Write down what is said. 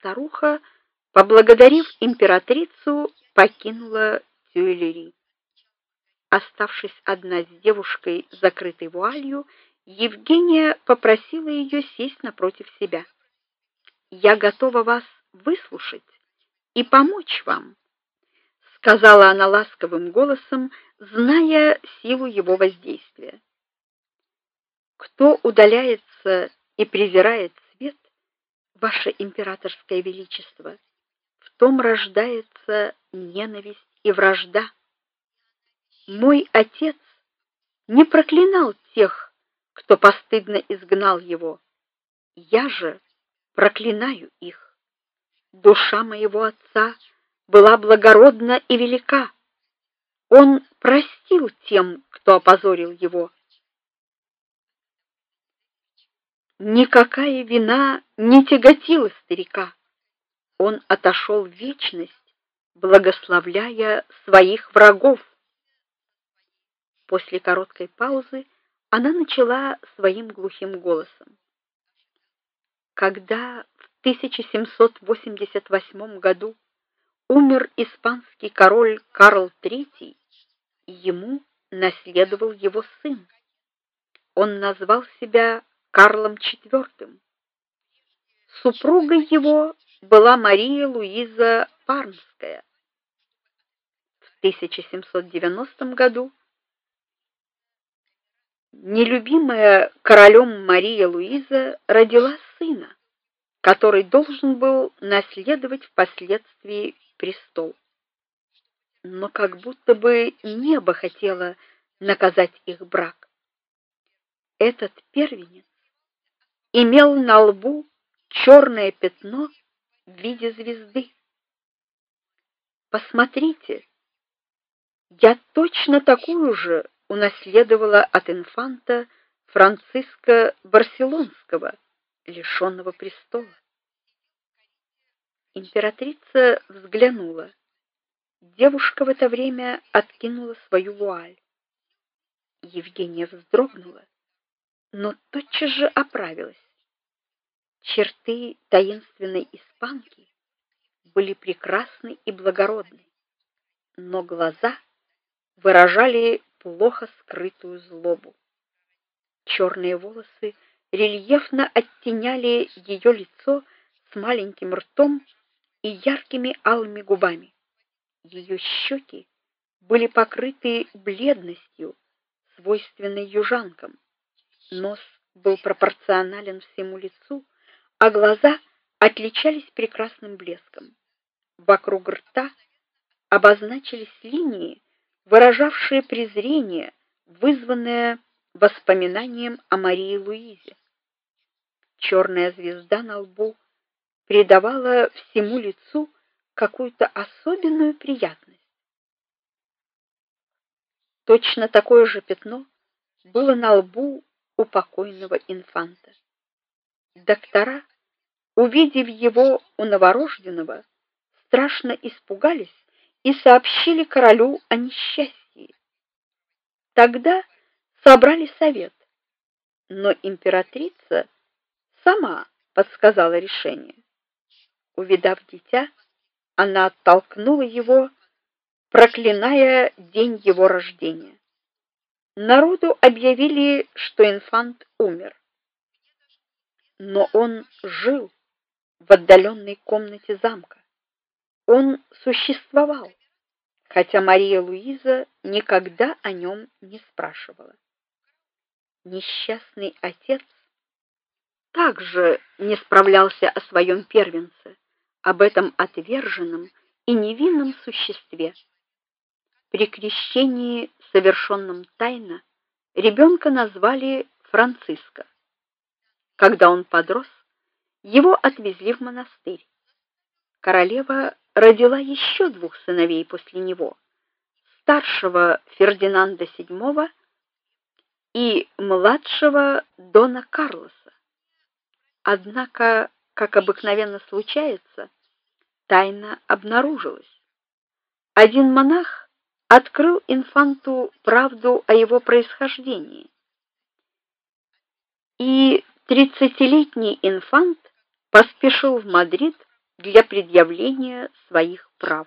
старуха, поблагодарив императрицу, покинула Тюильри. Оставшись одна с девушкой, закрытой вуалью, Евгения попросила ее сесть напротив себя. "Я готова вас выслушать и помочь вам", сказала она ласковым голосом, зная силу его воздействия. Кто удаляется и презирает ваше императорское величество, в том рождается ненависть и вражда. Мой отец не проклинал тех, кто постыдно изгнал его. Я же проклинаю их. Душа моего отца была благородна и велика. Он простил тем, кто опозорил его. Никакая вина не тяготила старика. Он отошел в вечность, благословляя своих врагов. После короткой паузы она начала своим глухим голосом. Когда в 1788 году умер испанский король Карл III, ему наследовал его сын. Он назвал себя Карлом IV. Супругой его была Мария Луиза Пармская. В 1790 году нелюбимая королем Мария Луиза родила сына, который должен был наследовать впоследствии престол. Но как будто бы небо хотело наказать их брак. Этот первенец имел на лбу черное пятно в виде звезды. Посмотрите, я точно такую же унаследовала от инфанта Франциска Барселонского, лишенного престола. Императрица взглянула. Девушка в это время откинула свою вуаль. Евгения вздрогнула, но тотчас же оправилась. Черты таинственной испанки были прекрасны и благородны, но глаза выражали плохо скрытую злобу. Черные волосы рельефно оттеняли ее лицо с маленьким ртом и яркими алыми губами. Ее щеки были покрыты бледностью, свойственной южанкам. Нос был пропорционален всему лицу, а глаза отличались прекрасным блеском. Вокруг рта обозначились линии, выражавшие презрение, вызванное воспоминанием о Марии Луизе. Черная звезда на лбу придавала всему лицу какую-то особенную приятность. Точно такое же пятно было на лбу у покойного инфанта. Доктора, увидев его у новорожденного, страшно испугались и сообщили королю о несчастье. Тогда собрали совет, но императрица сама подсказала решение. Увидав дитя, она оттолкнула его, проклиная день его рождения. Народу объявили, что инфант умер. Но он жил в отдаленной комнате замка он существовал, хотя Мария Луиза никогда о нем не спрашивала. Несчастный отец также не справлялся о своем первенце, об этом отверженном и невинном существе. При крещении, совершенном тайно, ребенка назвали Франциско. Когда он подрос, его отвезли в монастырь. Королева родила еще двух сыновей после него: старшего Фердинанда VII и младшего Дона Карлоса. Однако, как обыкновенно случается, тайна обнаружилась. Один монах открыл инфанту правду о его происхождении. И тридцатилетний инфант поспешил в Мадрид для предъявления своих прав.